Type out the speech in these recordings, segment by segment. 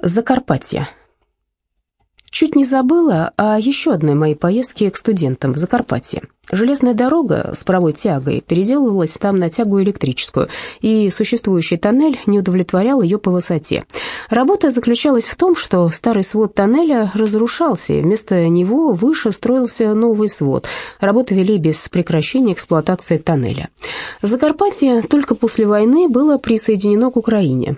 Закарпатье. Чуть не забыла о еще одной моей поездке к студентам в Закарпатье. Железная дорога с паровой тягой переделывалась там на тягу электрическую, и существующий тоннель не удовлетворял ее по высоте. Работа заключалась в том, что старый свод тоннеля разрушался, и вместо него выше строился новый свод. Работы вели без прекращения эксплуатации тоннеля. Закарпатье только после войны было присоединено к Украине.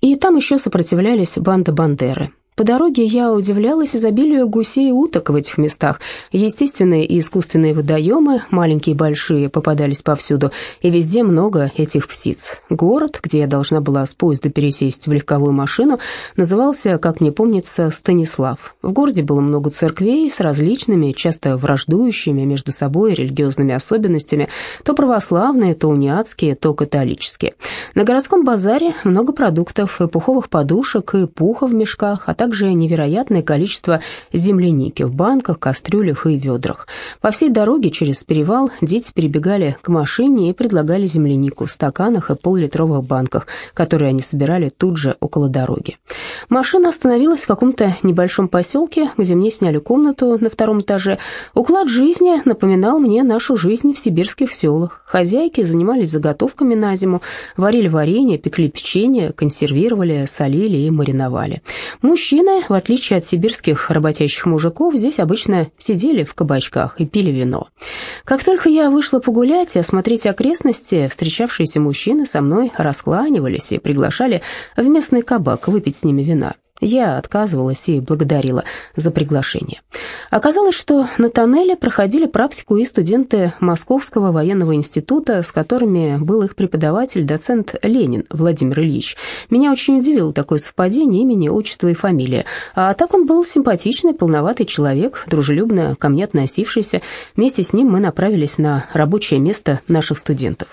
И там еще сопротивлялись банда Бандеры. По дороге я удивлялась изобилию гусей и уток в этих местах. Естественные и искусственные водоемы, маленькие и большие, попадались повсюду, и везде много этих птиц. Город, где я должна была с поезда пересесть в легковую машину, назывался, как мне помнится, Станислав. В городе было много церквей с различными, часто враждующими между собой религиозными особенностями, то православные, то униатские, то католические. На городском базаре много продуктов, и пуховых подушек, и пуха в мешках, а также также невероятное количество земляники в банках, кастрюлях и ведрах. По всей дороге через перевал дети перебегали к машине и предлагали землянику в стаканах и поллитровых банках, которые они собирали тут же около дороги. Машина остановилась в каком-то небольшом поселке, где мне сняли комнату на втором этаже. Уклад жизни напоминал мне нашу жизнь в сибирских селах. Хозяйки занимались заготовками на зиму, варили варенье, пекли печенье, консервировали, солили и мариновали. Мужчины Мужчины, в отличие от сибирских работящих мужиков, здесь обычно сидели в кабачках и пили вино. Как только я вышла погулять и осмотреть окрестности, встречавшиеся мужчины со мной раскланивались и приглашали в местный кабак выпить с ними вина. Я отказывалась и благодарила за приглашение. Оказалось, что на тоннеле проходили практику и студенты Московского военного института, с которыми был их преподаватель, доцент Ленин Владимир Ильич. Меня очень удивило такое совпадение имени, отчества и фамилии. А так он был симпатичный, полноватый человек, дружелюбно ко мне относившийся. Вместе с ним мы направились на рабочее место наших студентов.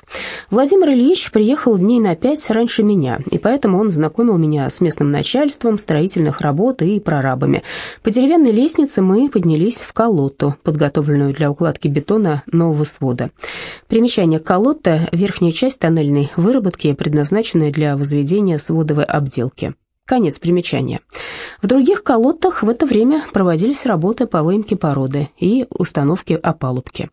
Владимир Ильич приехал дней на пять раньше меня, и поэтому он знакомил меня с местным начальством, строительных работ и прорабами. По деревянной лестнице мы поднялись в колотту, подготовленную для укладки бетона нового свода. Примечание колотта – верхняя часть тоннельной выработки, предназначенная для возведения сводовой обделки. Конец примечания. В других колодтах в это время проводились работы по выемке породы и установке опалубки.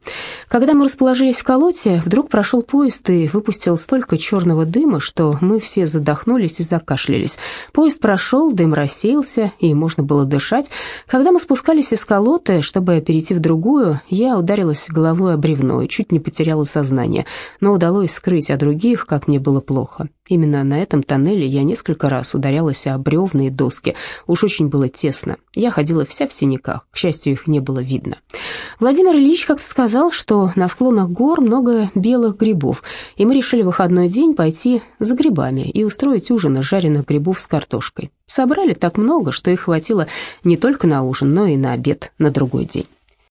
Когда мы расположились в колоте, вдруг прошел поезд и выпустил столько черного дыма, что мы все задохнулись и закашлялись. Поезд прошел, дым рассеялся, и можно было дышать. Когда мы спускались из колоты, чтобы перейти в другую, я ударилась головой о бревно и чуть не потеряла сознание, но удалось скрыть от других, как мне было плохо. Именно на этом тоннеле я несколько раз ударялась о бревна и доски. Уж очень было тесно. Я ходила вся в синяках. К счастью, их не было видно. Владимир Ильич как-то сказал, что на склонах гор много белых грибов, и мы решили в выходной день пойти за грибами и устроить ужин из жареных грибов с картошкой. Собрали так много, что их хватило не только на ужин, но и на обед на другой день.